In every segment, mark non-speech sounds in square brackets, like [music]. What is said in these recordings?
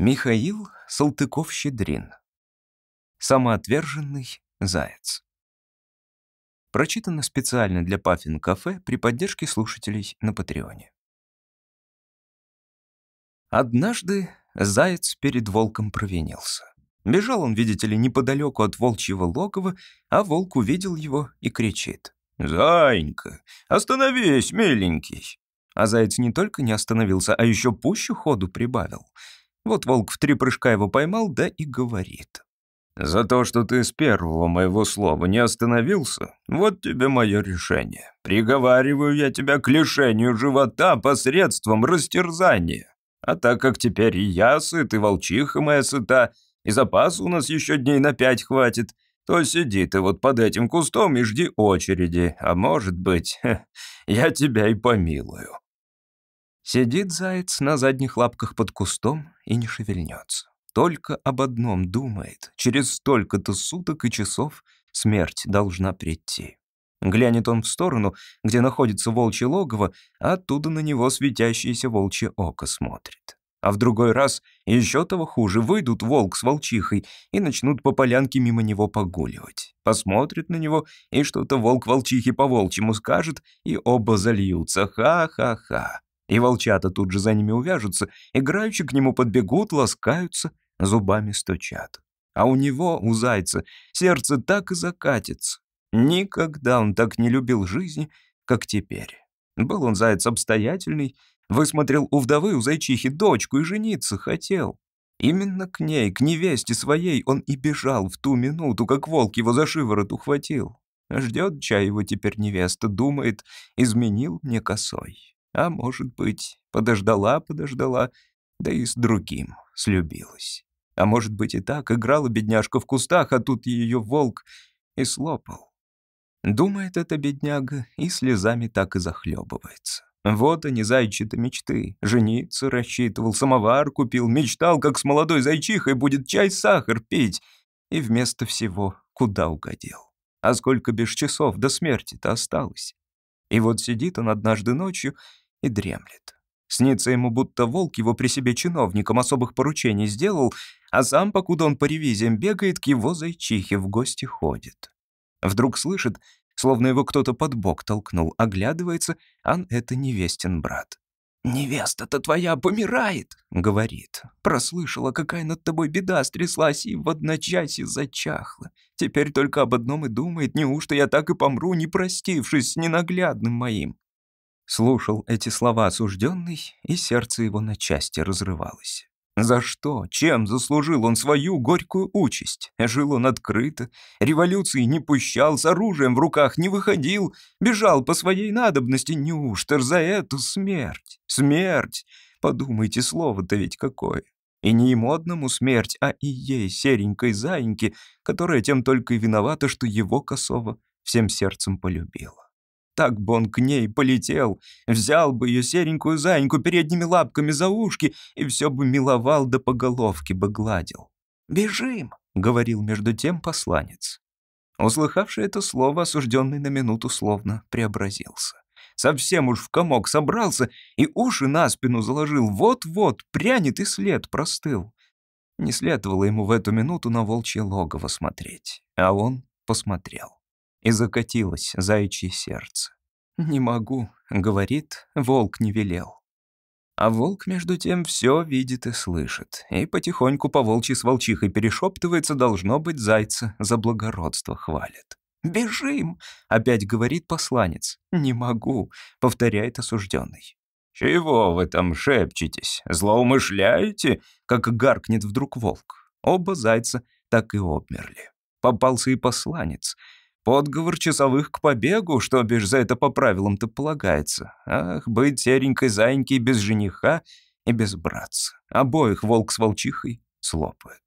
Михаил Салтыков-Щедрин. Самоотверженный заяц. Прочитано специально для Паффин Кафе при поддержке слушателей на Патреоне. Однажды заяц перед волком провинился. Бежал он, видите ли, неподалеку от волчьего логова, а волк увидел его и кричит. «Заинька, остановись, миленький!» А заяц не только не остановился, а еще пуще ходу прибавил. Вот волк в три прыжка его поймал, да и говорит. «За то, что ты с первого моего слова не остановился, вот тебе мое решение. Приговариваю я тебя к лишению живота посредством растерзания. А так как теперь и я сыт, и волчиха моя сыта, и запаса у нас еще дней на пять хватит, то сиди ты вот под этим кустом и жди очереди, а может быть, [laughs] я тебя и помилую». Сидит заяц на задних лапках под кустом и не шевельнется. Только об одном думает. Через столько-то суток и часов смерть должна прийти. Глянет он в сторону, где находится волчье логово, а оттуда на него светящееся волчье око смотрит. А в другой раз еще того хуже, выйдут волк с волчихой и начнут по полянке мимо него погуливать. Посмотрит на него, и что-то волк волчихе по волчьему скажет, и оба зальются. Ха-ха-ха. И волчата тут же за ними увяжутся, играючи к нему подбегут, ласкаются, зубами стучат. А у него, у зайца, сердце так и закатится. Никогда он так не любил жизни, как теперь. Был он заяц обстоятельный, высмотрел у вдовы у зайчихи дочку и жениться хотел. Именно к ней, к невесте своей, он и бежал в ту минуту, как волк его за шиворот ухватил. Ждет чай его теперь невеста, думает, изменил мне косой. А может быть, подождала, подождала, да и с другим слюбилась. А может быть и так, играла бедняжка в кустах, а тут ее волк и слопал. Думает эта бедняга и слезами так и захлебывается. Вот они, зайчи-то мечты. Жениться рассчитывал, самовар купил, мечтал, как с молодой зайчихой будет чай-сахар пить. И вместо всего куда угодил. А сколько без часов до смерти-то осталось. И вот сидит он однажды ночью и дремлет. Снится ему, будто волк его при себе чиновником особых поручений сделал, а сам, покуда он по ревизиям бегает, к его зайчихе в гости ходит. Вдруг слышит, словно его кто-то под бок толкнул, оглядывается, ан это невестин брат. «Невеста-то твоя помирает», — говорит. «Прослышала, какая над тобой беда стряслась, и в одночасье зачахла. Теперь только об одном и думает, неужто я так и помру, не простившись с ненаглядным моим». Слушал эти слова осужденный, и сердце его на части разрывалось. За что, чем заслужил он свою горькую участь? Жил он открыто, революции не пущал, с оружием в руках не выходил, бежал по своей надобности, неужто за эту смерть? Смерть! Подумайте, слово-то ведь какое. И не ему одному смерть, а и ей, серенькой заиньке, которая тем только и виновата, что его косово всем сердцем полюбила. Так бы он к ней полетел, взял бы ее серенькую заиньку передними лапками за ушки и все бы миловал да по головке бы гладил. «Бежим!» — говорил между тем посланец. Услыхавший это слово, осужденный на минуту словно преобразился. Совсем уж в комок собрался и уши на спину заложил. Вот-вот, прянет и след простыл. Не следовало ему в эту минуту на волчье логово смотреть, а он посмотрел и закатилось заячье сердце. «Не могу», — говорит, волк не велел. А волк, между тем, все видит и слышит, и потихоньку по волчьи с волчихой перешептывается, должно быть, зайца за благородство хвалит. «Бежим!» — опять говорит посланец. «Не могу», — повторяет осужденный. «Чего вы там шепчетесь? Злоумышляете?» — как гаркнет вдруг волк. Оба зайца так и обмерли. Попался и посланец — Подговор часовых к побегу, что бишь за это по правилам-то полагается. Ах, быть серенькой заинькой без жениха и без братца. Обоих волк с волчихой слопают.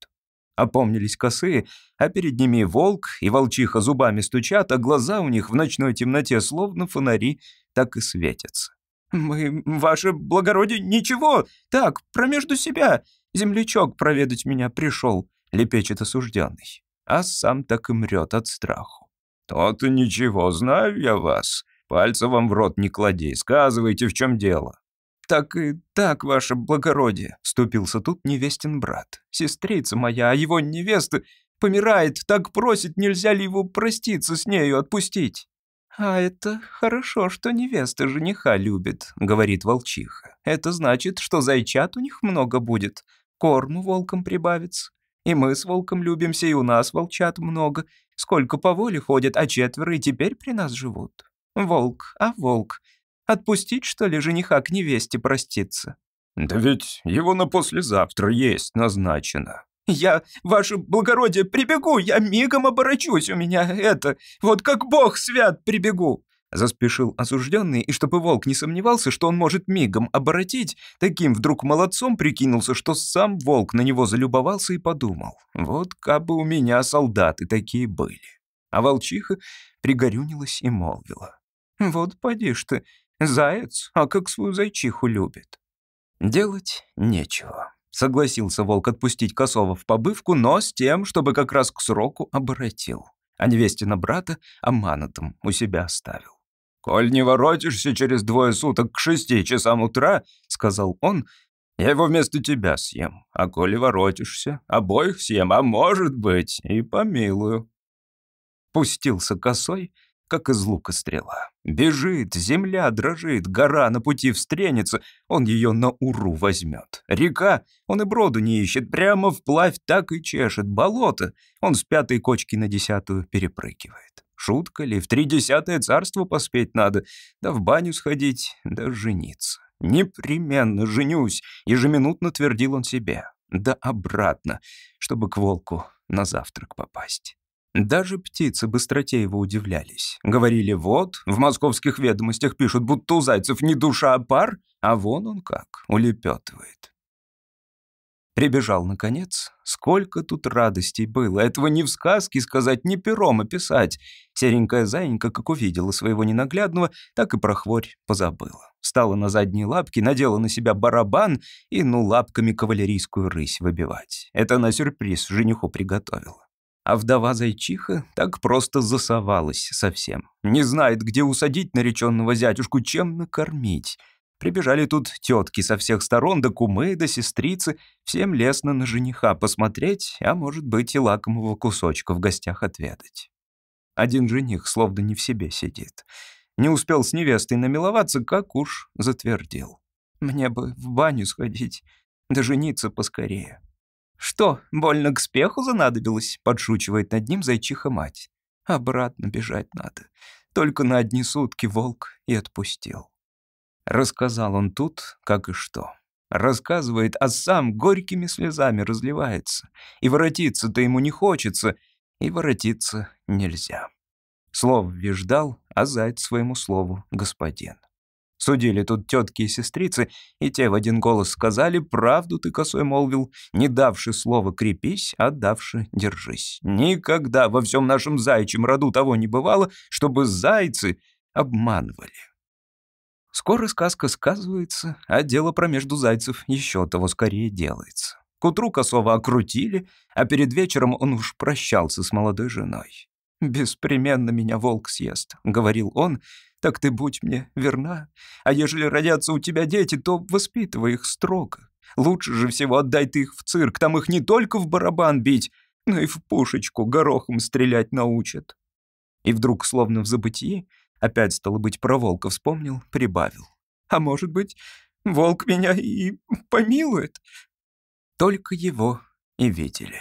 Опомнились косые, а перед ними волк и волчиха зубами стучат, а глаза у них в ночной темноте словно фонари так и светятся. «Мы, ваше благородие, ничего, так, промежду себя, землячок проведать меня пришел», — лепечет осужденный, а сам так и мрет от страху. «То-то ничего, знаю я вас. Пальца вам в рот не клади, сказывайте, в чем дело». так и так, ваше благородие», — вступился тут невестин брат. «Сестрица моя, а его невеста помирает, так просит, нельзя ли его проститься с нею, отпустить?» «А это хорошо, что невеста жениха любит», — говорит волчиха. «Это значит, что зайчат у них много будет, корму волкам прибавится. И мы с волком любимся, и у нас волчат много. Сколько по воле ходят, а четверо и теперь при нас живут. Волк, а волк. Отпустить, что ли, жениха к невесте проститься?» «Да ведь его на послезавтра есть назначено», «Я, ваше благородие, прибегу, я мигом оборачусь, у меня это, вот как бог свят прибегу!» Заспешил осужденный, и чтобы волк не сомневался, что он может мигом оборотить, таким вдруг молодцом прикинулся, что сам волк на него залюбовался и подумал. «Вот как бы у меня солдаты такие были». А волчиха пригорюнилась и молвила. «Вот поди ж ты, заяц, а как свою зайчиху любит». Делать нечего. Согласился волк отпустить косого в побывку, но с тем, чтобы как раз к сроку оборотил. А невестина брата Аманатом у себя оставил. «Коль не воротишься через двое суток к шести часам утра, — сказал он, — я его вместо тебя съем. А коли воротишься, обоих съем, а может быть, и помилую». Пустился косой, как из лука стрела. Бежит, земля дрожит, гора на пути встренется, он ее на уру возьмет. Река, он и броду не ищет, прямо вплавь так и чешет. Болото, он с пятой кочки на десятую перепрыгивает. Шутка ли, в тридесятое царство поспеть надо, да в баню сходить, да жениться. Непременно женюсь, ежеминутно твердил он себе. Да обратно, чтобы к волку на завтрак попасть. Даже птицы быстроте его удивлялись. Говорили, вот, в московских ведомостях пишут, будто у зайцев не душа, а пар, а вон он как, улепетывает. Прибежал, наконец. Сколько тут радостей было. Этого ни в сказке сказать, ни пером описать. Серенькая заинька, как увидела своего ненаглядного, так и про хворь позабыла. Встала на задние лапки, надела на себя барабан и, ну, лапками кавалерийскую рысь выбивать. Это она сюрприз жениху приготовила. А вдова-зайчиха так просто засовалась совсем. Не знает, где усадить нареченного зятюшку, чем накормить. Прибежали тут тетки со всех сторон, да кумы, да сестрицы. Всем лестно на жениха посмотреть, а может быть и лакомого кусочка в гостях отведать. Один жених словно не в себе сидит. Не успел с невестой намиловаться, как уж затвердил. Мне бы в баню сходить, да жениться поскорее. «Что, больно к спеху занадобилось?» — подшучивает над ним зайчиха-мать. «Обратно бежать надо. Только на одни сутки волк и отпустил». Рассказал он тут, как и что. Рассказывает, а сам горькими слезами разливается. И воротиться-то ему не хочется, и воротиться нельзя. Слово веждал, а заяц своему слову господин. Судили тут тетки и сестрицы, и те в один голос сказали, правду ты, косой молвил, не давши слова крепись, а давши держись. Никогда во всем нашем зайчьем роду того не бывало, чтобы зайцы обманывали. Скоро сказка сказывается, а дело про между зайцев еще того скорее делается. К утру косого окрутили, а перед вечером он уж прощался с молодой женой. «Беспременно меня волк съест», — говорил он, так ты будь мне верна. А ежели родятся у тебя дети, то воспитывай их строго. Лучше же всего отдай ты их в цирк, там их не только в барабан бить, но и в пушечку горохом стрелять научат». И вдруг, словно в забытии, опять, стало быть, про волка вспомнил, прибавил. «А может быть, волк меня и помилует?» Только его и видели.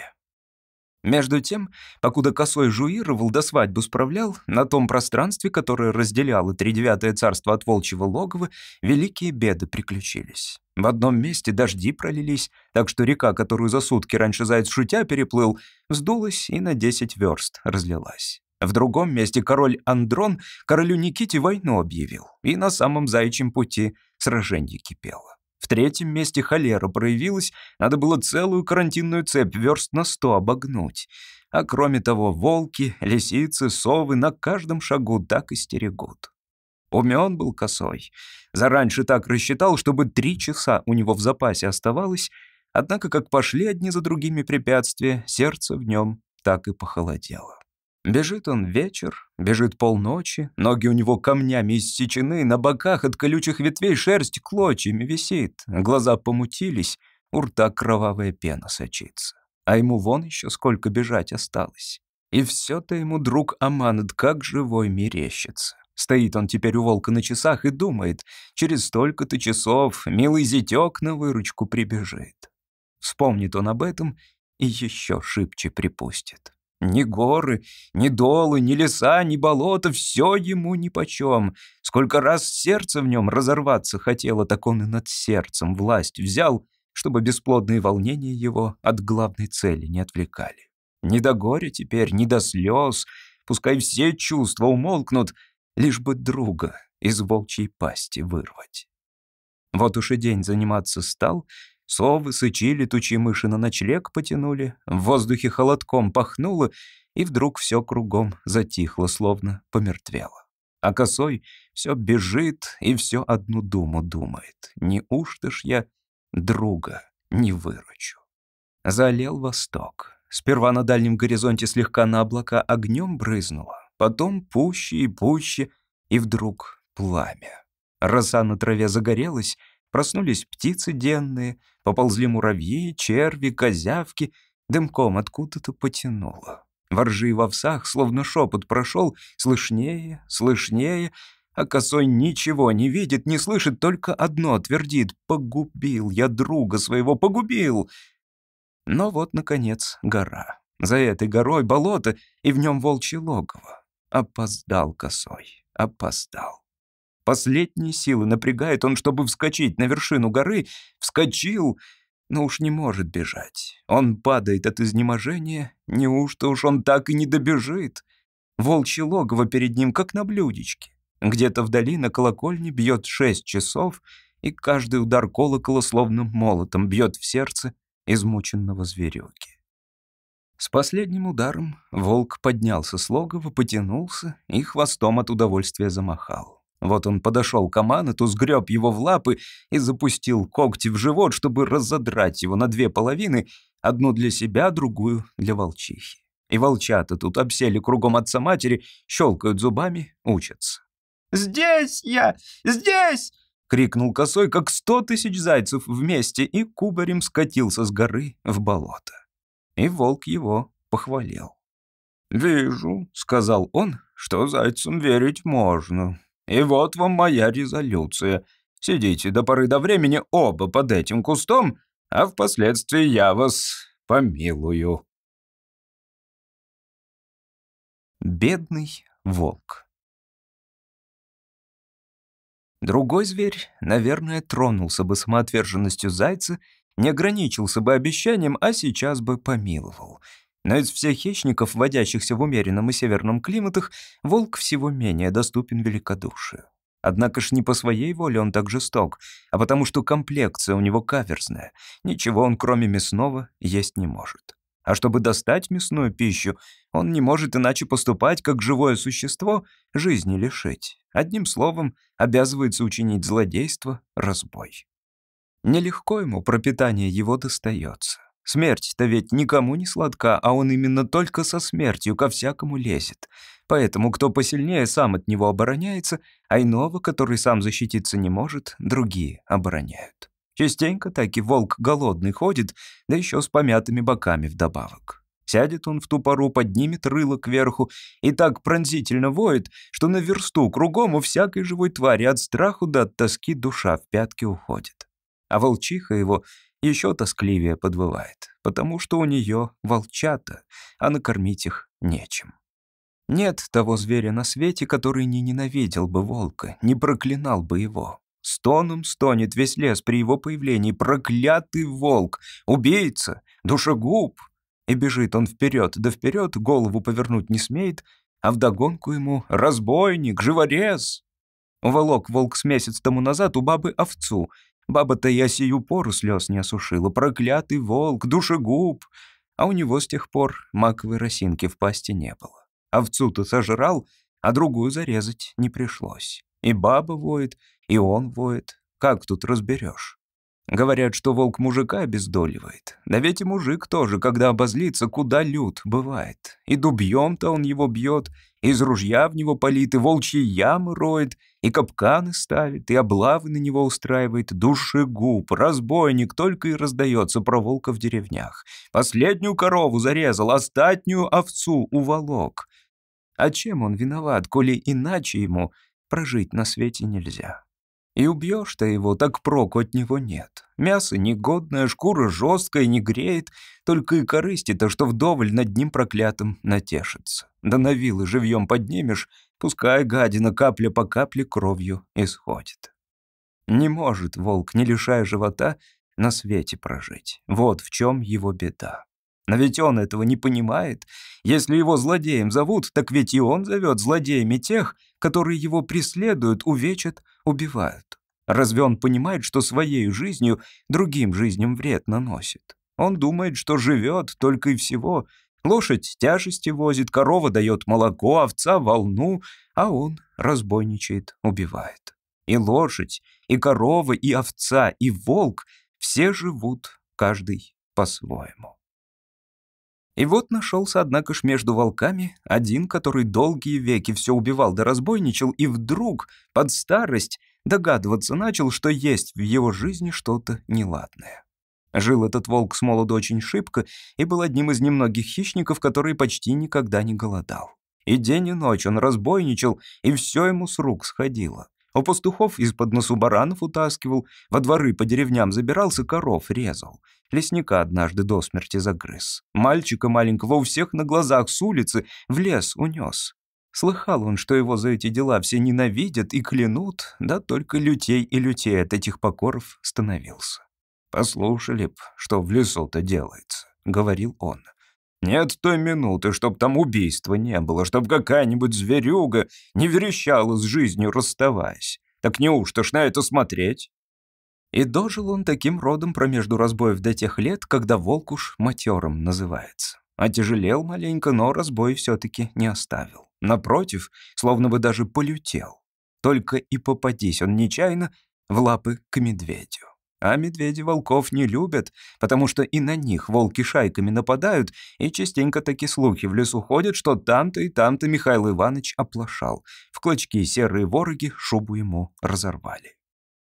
Между тем, покуда косой жуировал до свадьбу справлял, на том пространстве, которое разделяло тридевятое царство от волчьего логова, великие беды приключились. В одном месте дожди пролились, так что река, которую за сутки раньше заяц шутя переплыл, вздулась и на десять верст разлилась. В другом месте король Андрон королю Никите войну объявил, и на самом заячьем пути сражение кипело. В третьем месте холера проявилась, надо было целую карантинную цепь верст на сто обогнуть. А кроме того, волки, лисицы, совы на каждом шагу так и стерегут. Умен был косой. Зараньше так рассчитал, чтобы три часа у него в запасе оставалось, однако как пошли одни за другими препятствия, сердце в нем так и похолодело. Бежит он вечер, бежит полночи, ноги у него камнями иссечены, на боках от колючих ветвей шерсть клочьями висит, глаза помутились, у рта кровавая пена сочится. А ему вон еще сколько бежать осталось. И все-то ему друг Аманет как живой мерещится. Стоит он теперь у волка на часах и думает, через столько-то часов милый зятек на выручку прибежит. Вспомнит он об этом и еще шибче припустит. Ни горы, ни долы, ни леса, ни болота — все ему нипочем. Сколько раз сердце в нем разорваться хотело, так он и над сердцем власть взял, чтобы бесплодные волнения его от главной цели не отвлекали. Ни до горя теперь, ни до слез, пускай все чувства умолкнут, лишь бы друга из волчьей пасти вырвать. Вот уж и день заниматься стал — Совы, сычи, летучие мыши на ночлег потянули, в воздухе холодком пахнуло, и вдруг все кругом затихло, словно помертвело. А косой все бежит и все одну думу думает. Неужто ж я друга не выручу? Залил восток. Сперва на дальнем горизонте слегка на облака огнем брызнуло, потом пуще и пуще, и вдруг пламя. Роса на траве загорелась, Проснулись птицы денные, поползли муравьи, черви, козявки, дымком откуда-то потянуло. Воржи и в овсах, словно шепот прошел, слышнее, слышнее, а косой ничего не видит, не слышит, только одно твердит «Погубил я друга своего, погубил!» Но вот, наконец, гора. За этой горой болото, и в нем волчье логово. Опоздал косой, опоздал. Последние силы напрягает он, чтобы вскочить на вершину горы. Вскочил, но уж не может бежать. Он падает от изнеможения. Неужто уж он так и не добежит? Волчье логово перед ним, как на блюдечке. Где-то вдали на колокольне бьет шесть часов, и каждый удар колокола словно молотом бьет в сердце измученного зверюги. С последним ударом волк поднялся с логова, потянулся и хвостом от удовольствия замахал. Вот он подошел к Аманету, сгреб его в лапы и запустил когти в живот, чтобы разодрать его на две половины, одну для себя, другую для волчихи. И волчата тут обсели кругом отца-матери, щелкают зубами, учатся. «Здесь я! Здесь!» — крикнул косой, как сто тысяч зайцев вместе, и кубарем скатился с горы в болото. И волк его похвалил. «Вижу», — сказал он, — «что зайцам верить можно. И вот вам моя резолюция. Сидите до поры до времени оба под этим кустом, а впоследствии я вас помилую». Бедный волк. Другой зверь, наверное, тронулся бы самоотверженностью зайца, не ограничился бы обещанием, а сейчас бы помиловал — но из всех хищников, водящихся в умеренном и северном климатах, волк всего менее доступен великодушию. Однако ж не по своей воле он так жесток, а потому что комплекция у него каверзная. Ничего он, кроме мясного, есть не может. А чтобы достать мясную пищу, он не может иначе поступать, как живое существо, жизни лишить. Одним словом, обязывается учинить злодейство, разбой. Нелегко ему пропитание его достается. Смерть-то ведь никому не сладка, а он именно только со смертью ко всякому лезет. Поэтому кто посильнее, сам от него обороняется, а иного, который сам защититься не может, другие обороняют. Частенько так и волк голодный ходит, да еще с помятыми боками вдобавок. Сядет он в ту пору, поднимет рыло кверху и так пронзительно воет, что на версту кругом у всякой живой твари от страху да от тоски душа в пятки уходит. А волчиха его еще тоскливее подвывает, потому что у нее волчата, а накормить их нечем. Нет того зверя на свете, который не ненавидел бы волка, не проклинал бы его. Стоном стонет весь лес при его появлении. Проклятый волк! Убийца! Душегуб! И бежит он вперед, да вперед голову повернуть не смеет, а вдогонку ему разбойник, живорез. Уволок волк с месяц тому назад у бабы овцу, Баба-то я сию пору слез не осушила. Проклятый волк, душегуб. А у него с тех пор маковой росинки в пасти не было. Овцу-то сожрал, а другую зарезать не пришлось. И баба воет, и он воет. Как тут разберешь? Говорят, что волк мужика обездоливает. Да ведь и мужик тоже, когда обозлится, куда лют бывает. И дубьем-то он его бьет, и из ружья в него палит, и волчьи ямы роет, и капканы ставит, и облавы на него устраивает, душегуб, разбойник только и раздается про волка в деревнях. Последнюю корову зарезал, остатнюю овцу уволок. А чем он виноват, коли иначе ему прожить на свете нельзя? И убьешь-то его, так проку от него нет. Мясо негодное, шкура жесткая, не греет, только и корысти-то, что вдоволь над ним проклятым натешится. Да на вилы живьем поднимешь, пускай гадина капля по капле кровью исходит. Не может волк, не лишая живота, на свете прожить. Вот в чем его беда. Но ведь он этого не понимает. Если его злодеем зовут, так ведь и он зовет злодеями тех, которые его преследуют, увечат, убивают. Разве он понимает, что своей жизнью другим жизням вред наносит? Он думает, что живет только и всего. Лошадь тяжести возит, корова дает молоко, овца — волну, а он разбойничает, убивает. И лошадь, и корова, и овца, и волк — все живут, каждый по-своему. И вот нашелся, однако ж, между волками один, который долгие веки все убивал да разбойничал, и вдруг, под старость, догадываться начал, что есть в его жизни что-то неладное. Жил этот волк с молоду очень шибко и был одним из немногих хищников, который почти никогда не голодал. И день и ночь он разбойничал, и все ему с рук сходило. У пастухов из-под носу баранов утаскивал, во дворы по деревням забирался, коров резал. Лесника однажды до смерти загрыз. Мальчика маленького у всех на глазах с улицы в лес унес. Слыхал он, что его за эти дела все ненавидят и клянут, да только лютей и лютей от этих покоров становился. «Послушали б, что в лесу-то делается», — говорил он. Нет той минуты, чтоб там убийства не было, чтоб какая-нибудь зверюга не верещала с жизнью, расставаясь. Так неужто ж на это смотреть?» И дожил он таким родом промежду разбоев до тех лет, когда волк уж матерым называется. Отяжелел маленько, но разбой все-таки не оставил. Напротив, словно бы даже полютел. Только и попадись он нечаянно в лапы к медведю. А медведи волков не любят, потому что и на них волки шайками нападают, и частенько такие слухи в лесу ходят, что там-то и там-то Михаил Иванович оплошал. В клочки серые вороги шубу ему разорвали.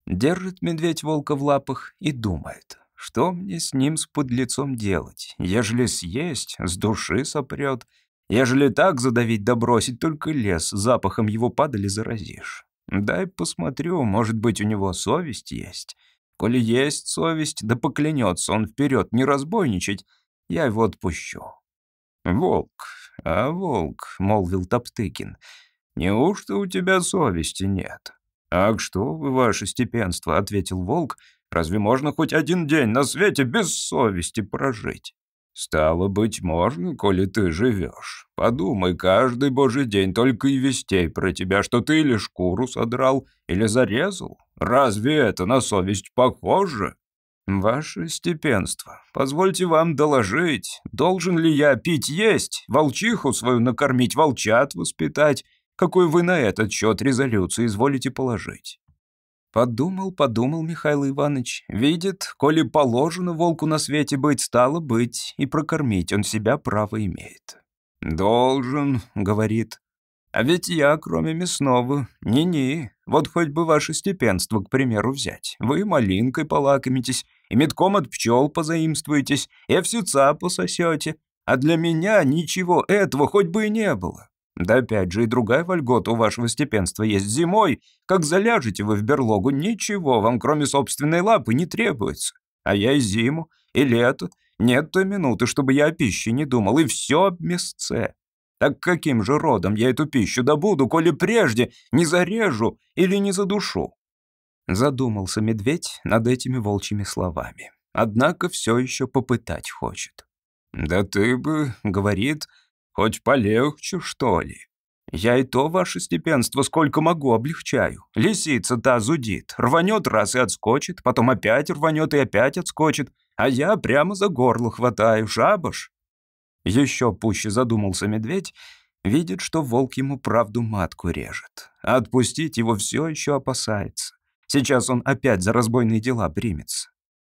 Держит медведь волка в лапах и думает, что мне с ним с подлецом делать, ежели съесть, с души сопрет, ежели так задавить да бросить, только лес запахом его падали заразишь. Дай посмотрю, может быть, у него совесть есть». Коли есть совесть, да поклянется он вперед не разбойничать, я его отпущу». «Волк, а волк», — молвил Топтыкин, — «неужто у тебя совести нет?» «Ах, что вы, ваше степенство», — ответил волк, — «разве можно хоть один день на свете без совести прожить?» «Стало быть, можно, коли ты живешь. Подумай, каждый божий день только и вестей про тебя, что ты или шкуру содрал, или зарезал. Разве это на совесть похоже?» «Ваше степенство, позвольте вам доложить, должен ли я пить есть, волчиху свою накормить, волчат воспитать? Какой вы на этот счет резолюцию изволите положить?» Подумал, подумал Михаил Иванович. Видит, коли положено волку на свете быть, стало быть, и прокормить он себя право имеет. «Должен», — говорит. «А ведь я, кроме мясного, ни-ни. Вот хоть бы ваше степенство, к примеру, взять. Вы малинкой полакомитесь, и метком от пчел позаимствуетесь, и овсеца пососете. А для меня ничего этого хоть бы и не было. Да опять же и другая вольгота у вашего степенства есть зимой. Как заляжете вы в берлогу, ничего вам, кроме собственной лапы, не требуется. А я и зиму, и лето. Нет той минуты, чтобы я о пище не думал, и все об мясце. Так каким же родом я эту пищу добуду, коли прежде не зарежу или не задушу?» Задумался медведь над этими волчьими словами. Однако все еще попытать хочет. «Да ты бы, — говорит, — Хоть полегче, что ли? Я и то, ваше степенство, сколько могу, облегчаю. Лисица та зудит, рванет раз и отскочит, потом опять рванет и опять отскочит, а я прямо за горло хватаю, шабаш. Еще пуще задумался медведь, видит, что волк ему правду матку режет, отпустить его все еще опасается. Сейчас он опять за разбойные дела примется.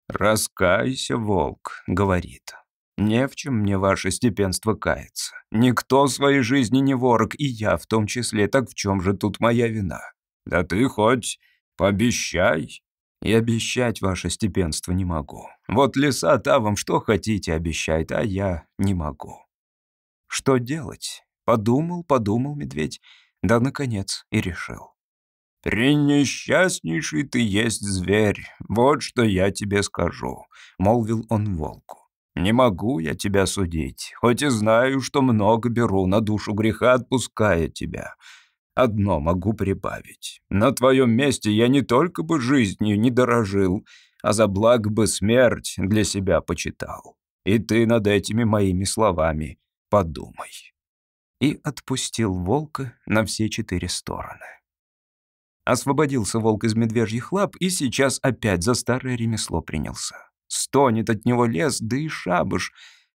«Раскайся, волк», — говорит. «Не в чем мне ваше степенство каяться. Никто своей жизни не ворог, и я в том числе. Так в чем же тут моя вина? Да ты хоть пообещай». И обещать ваше степенство не могу. Вот леса та вам что хотите обещает, а я не могу. Что делать? Подумал, подумал медведь, да, наконец, и решил. «Пренесчастнейший ты есть зверь, вот что я тебе скажу», — молвил он волку. «Не могу я тебя судить, хоть и знаю, что много беру на душу греха, отпуская тебя. Одно могу прибавить. На твоем месте я не только бы жизнью не дорожил, а за благ бы смерть для себя почитал. И ты над этими моими словами подумай». И отпустил волка на все четыре стороны. Освободился волк из медвежьих лап и сейчас опять за старое ремесло принялся. Стонет от него лес, да и шабыш.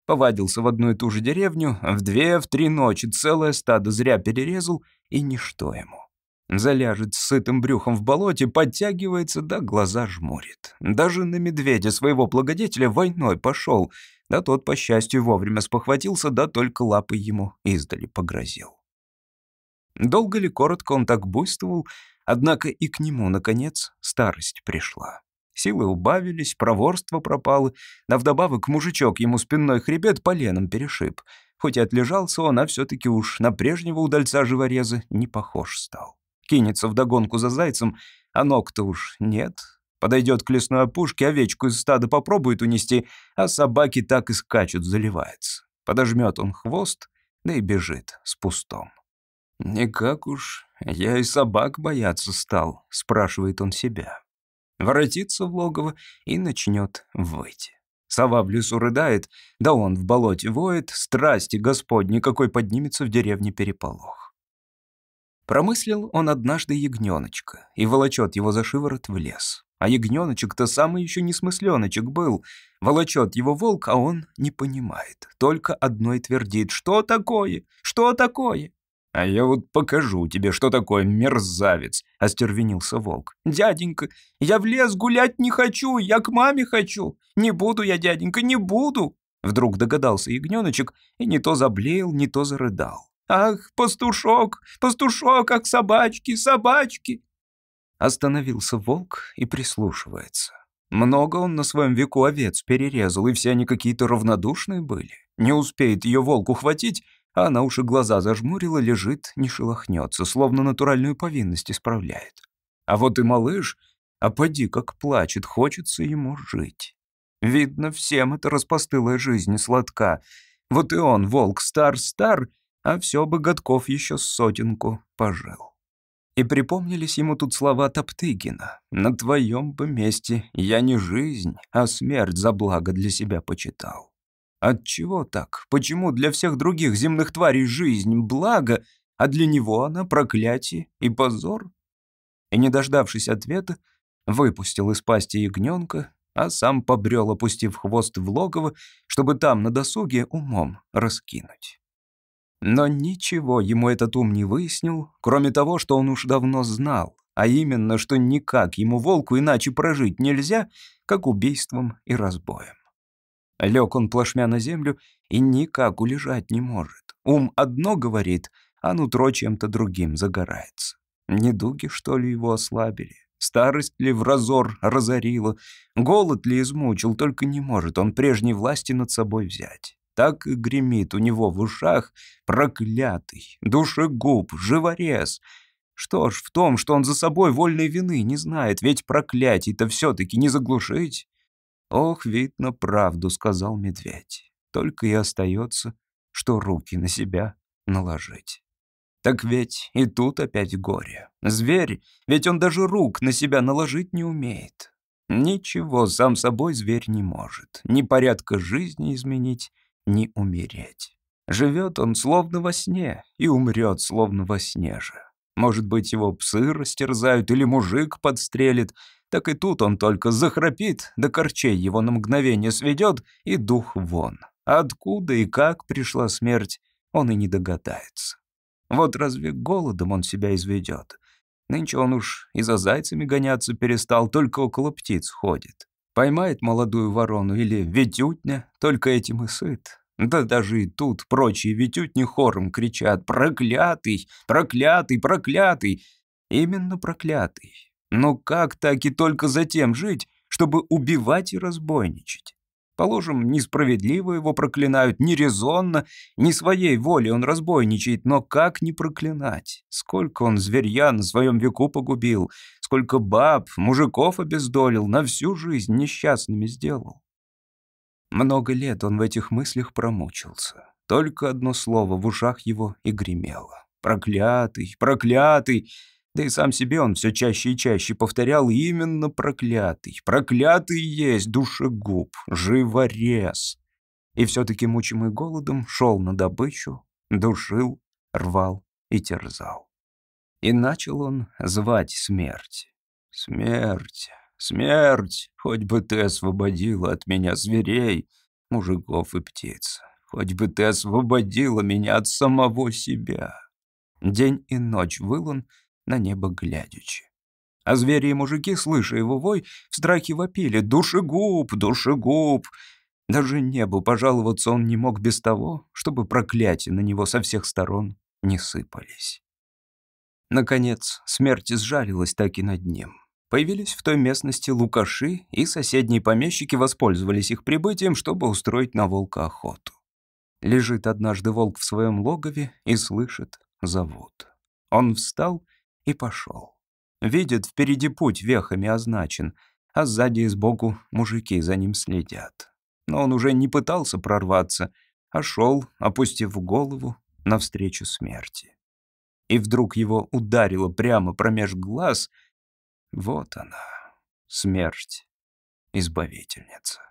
Повадился в одну и ту же деревню, в две, в три ночи целое стадо зря перерезал, и ничто ему. Заляжет с сытым брюхом в болоте, подтягивается, да глаза жмурит. Даже на медведя своего благодетеля войной пошел, да тот, по счастью, вовремя спохватился, да только лапой ему издали погрозил. Долго ли, коротко он так буйствовал, Однако и к нему, наконец, старость пришла. Силы убавились, проворство пропало, да вдобавок мужичок ему спинной хребет поленом перешиб. Хоть и отлежался он, а все-таки уж на прежнего удальца-живореза не похож стал. Кинется вдогонку за зайцем, а ног-то уж нет. Подойдет к лесной опушке, овечку из стада попробует унести, а собаки так и скачут, заливается. Подожмет он хвост, да и бежит с пустом. Никак уж «Я и собак бояться стал», — спрашивает он себя. Воротится в логово и начнет выть. Сова в лесу рыдает, да он в болоте воет, страсти Господни, какой поднимется в деревне переполох. Промыслил он однажды ягненочка и волочет его за шиворот в лес. А ягненочек-то самый еще несмысленочек был. Волочет его волк, а он не понимает. Только одной твердит «Что такое? Что такое?» «А я вот покажу тебе, что такое мерзавец», — остервенился волк. «Дяденька, я в лес гулять не хочу, я к маме хочу. Не буду я, дяденька, не буду». Вдруг догадался ягненочек и не то заблеял, не то зарыдал. «Ах, пастушок, пастушок, как собачки, собачки!» Остановился волк и прислушивается. Много он на своем веку овец перерезал, и все они какие-то равнодушные были. Не успеет ее волк ухватить, а она уж и глаза зажмурила, лежит, не шелохнется, словно натуральную повинность исправляет. А вот и малыш, а поди как плачет, хочется ему жить. Видно, всем это распостылая жизнь сладка. Вот и он, волк, стар-стар, а все бы годков еще сотенку пожил. И припомнились ему тут слова Топтыгина. «На твоем бы месте я не жизнь, а смерть за благо для себя почитал». Отчего так? Почему для всех других земных тварей жизнь — благо, а для него она — проклятие и позор? И, не дождавшись ответа, выпустил из пасти ягненка, а сам побрел, опустив хвост в логово, чтобы там на досуге умом раскинуть. Но ничего ему этот ум не выяснил, кроме того, что он уж давно знал, а именно, что никак ему волку иначе прожить нельзя, как убийством и разбоем. Лег он плашмя на землю и никак улежать не может. Ум одно говорит, а нутро чем-то другим загорается. Недуги, что ли, его ослабили? Старость ли в разор разорила? Голод ли измучил? Только не может он прежней власти над собой взять. Так и гремит у него в ушах проклятый, душегуб, живорез. Что ж в том, что он за собой вольной вины не знает, ведь проклятий-то все-таки не заглушить. «Ох, видно, правду», — сказал медведь. «Только и остается, что руки на себя наложить». Так ведь и тут опять горе. Зверь, ведь он даже рук на себя наложить не умеет. Ничего сам собой зверь не может. Ни порядка жизни изменить, ни умереть. Живет он словно во сне и умрет словно во сне же. Может быть, его псы растерзают или мужик подстрелит, так и тут он только захрапит, да корчей его на мгновение сведет, и дух вон. Откуда и как пришла смерть, он и не догадается. Вот разве голодом он себя изведет? Нынче он уж и за зайцами гоняться перестал, только около птиц ходит. Поймает молодую ворону или ветютня, только этим и сыт. Да даже и тут прочие витютни хором кричат «Проклятый! Проклятый! Проклятый!» Именно проклятый. Но как так и только затем жить, чтобы убивать и разбойничать? Положим, несправедливо его проклинают, нерезонно, не своей волей он разбойничает, но как не проклинать? Сколько он зверья на своем веку погубил, сколько баб, мужиков обездолил, на всю жизнь несчастными сделал. Много лет он в этих мыслях промучился. Только одно слово в ушах его и гремело. «Проклятый! Проклятый!» Да и сам себе он все чаще и чаще повторял именно проклятый. Проклятый есть душегуб, живорез. И все-таки, мучимый голодом, шел на добычу, душил, рвал и терзал. И начал он звать смерть. Смерть, смерть, хоть бы ты освободила от меня зверей, мужиков и птиц. Хоть бы ты освободила меня от самого себя. День и ночь выл он, на небо глядячи. А звери и мужики, слыша его вой, в страхе вопили «Душегуб! Душегуб!» Даже небу пожаловаться он не мог без того, чтобы проклятия на него со всех сторон не сыпались. Наконец, смерть сжалилась так и над ним. Появились в той местности лукаши, и соседние помещики воспользовались их прибытием, чтобы устроить на волка охоту. Лежит однажды волк в своем логове и слышит, зовут. Он встал и пошел. Видит, впереди путь вехами означен, а сзади и сбоку мужики за ним следят. Но он уже не пытался прорваться, а шел, опустив голову, навстречу смерти. И вдруг его ударило прямо промеж глаз. Вот она, смерть, избавительница.